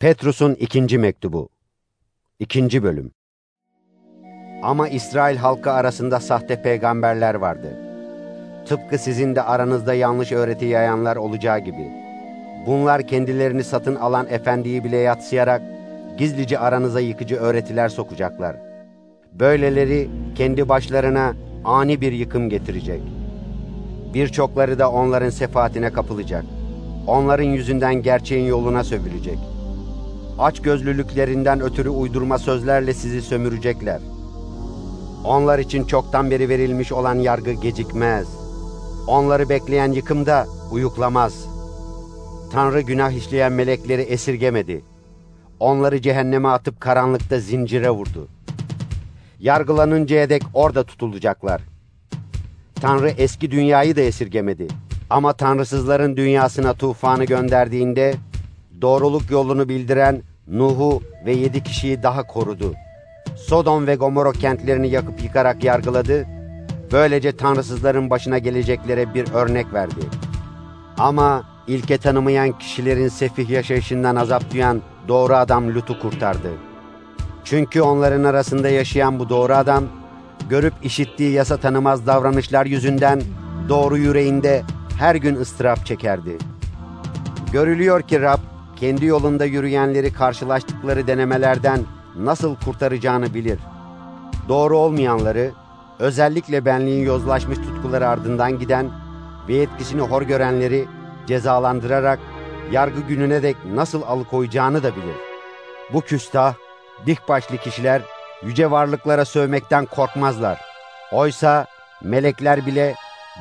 Petrus'un ikinci mektubu. İkinci bölüm. Ama İsrail halkı arasında sahte peygamberler vardı. Tıpkı sizin de aranızda yanlış öğreti yayanlar olacağı gibi. Bunlar kendilerini satın alan efendiyi bile yatsıyarak gizlice aranıza yıkıcı öğretiler sokacaklar. Böyleleri kendi başlarına ani bir yıkım getirecek. Birçokları da onların sefaatine kapılacak. Onların yüzünden gerçeğin yoluna sövülecek aç gözlülüklerinden ötürü uydurma sözlerle sizi sömürecekler. Onlar için çoktan beri verilmiş olan yargı gecikmez. Onları bekleyen yıkım da uyuklamaz. Tanrı günah işleyen melekleri esirgemedi. Onları cehenneme atıp karanlıkta zincire vurdu. Yargılanıncaya dek orada tutulacaklar. Tanrı eski dünyayı da esirgemedi. Ama tanrısızların dünyasına tufanı gönderdiğinde doğruluk yolunu bildiren Nuh'u ve yedi kişiyi daha korudu. Sodom ve Gomorra kentlerini yakıp yıkarak yargıladı. Böylece tanrısızların başına geleceklere bir örnek verdi. Ama ilke tanımayan kişilerin sefih yaşayışından azap duyan doğru adam Lut'u kurtardı. Çünkü onların arasında yaşayan bu doğru adam, görüp işittiği yasa tanımaz davranışlar yüzünden doğru yüreğinde her gün ıstırap çekerdi. Görülüyor ki Rab, kendi yolunda yürüyenleri karşılaştıkları denemelerden nasıl kurtaracağını bilir. Doğru olmayanları, özellikle benliğin yozlaşmış tutkuları ardından giden ve etkisini hor görenleri cezalandırarak yargı gününe dek nasıl alıkoyacağını da bilir. Bu küstah, dik başlı kişiler yüce varlıklara sövmekten korkmazlar. Oysa melekler bile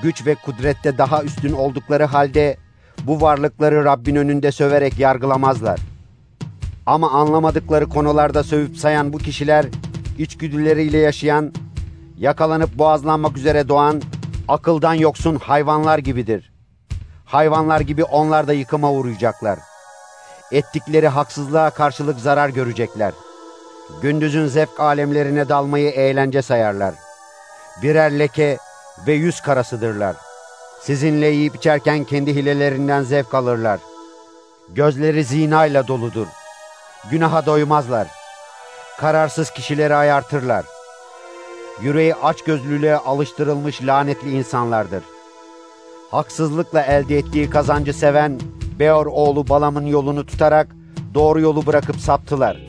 güç ve kudrette daha üstün oldukları halde bu varlıkları Rabbin önünde söverek yargılamazlar. Ama anlamadıkları konularda sövüp sayan bu kişiler, içgüdüleriyle yaşayan, yakalanıp boğazlanmak üzere doğan, akıldan yoksun hayvanlar gibidir. Hayvanlar gibi onlar da yıkıma uğrayacaklar. Ettikleri haksızlığa karşılık zarar görecekler. Gündüzün zevk alemlerine dalmayı eğlence sayarlar. Birer leke ve yüz karasıdırlar.'' Sizinle yiyip içerken kendi hilelerinden zevk alırlar. Gözleri zinayla doludur. Günaha doymazlar. Kararsız kişileri ayartırlar. Yüreği aç gözlülüğe alıştırılmış lanetli insanlardır. Haksızlıkla elde ettiği kazancı seven Beor oğlu Balam'ın yolunu tutarak doğru yolu bırakıp saptılar.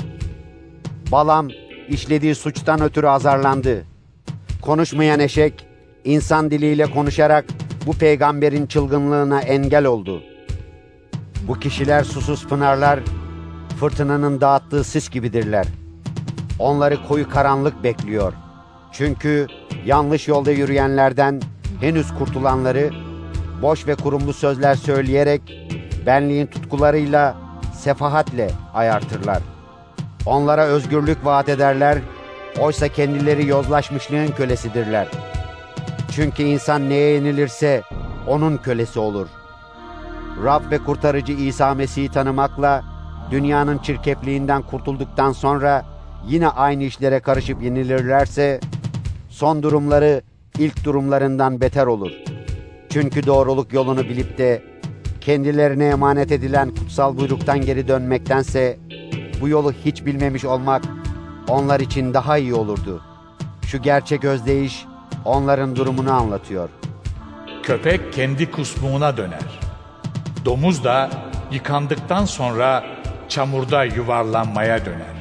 Balam işlediği suçtan ötürü azarlandı. Konuşmayan eşek insan diliyle konuşarak bu peygamberin çılgınlığına engel oldu. Bu kişiler susuz pınarlar, fırtınanın dağıttığı sis gibidirler. Onları koyu karanlık bekliyor. Çünkü yanlış yolda yürüyenlerden henüz kurtulanları, boş ve kurumlu sözler söyleyerek, benliğin tutkularıyla, sefahatle ayartırlar. Onlara özgürlük vaat ederler, oysa kendileri yozlaşmışlığın kölesidirler.'' Çünkü insan neye yenilirse onun kölesi olur. Rab ve kurtarıcı İsa Mesih'i tanımakla dünyanın çirkefliğinden kurtulduktan sonra yine aynı işlere karışıp yenilirlerse son durumları ilk durumlarından beter olur. Çünkü doğruluk yolunu bilip de kendilerine emanet edilen kutsal buyruktan geri dönmektense bu yolu hiç bilmemiş olmak onlar için daha iyi olurdu. Şu gerçek özdeyiş onların durumunu anlatıyor. Köpek kendi kusmuğuna döner. Domuz da yıkandıktan sonra çamurda yuvarlanmaya döner.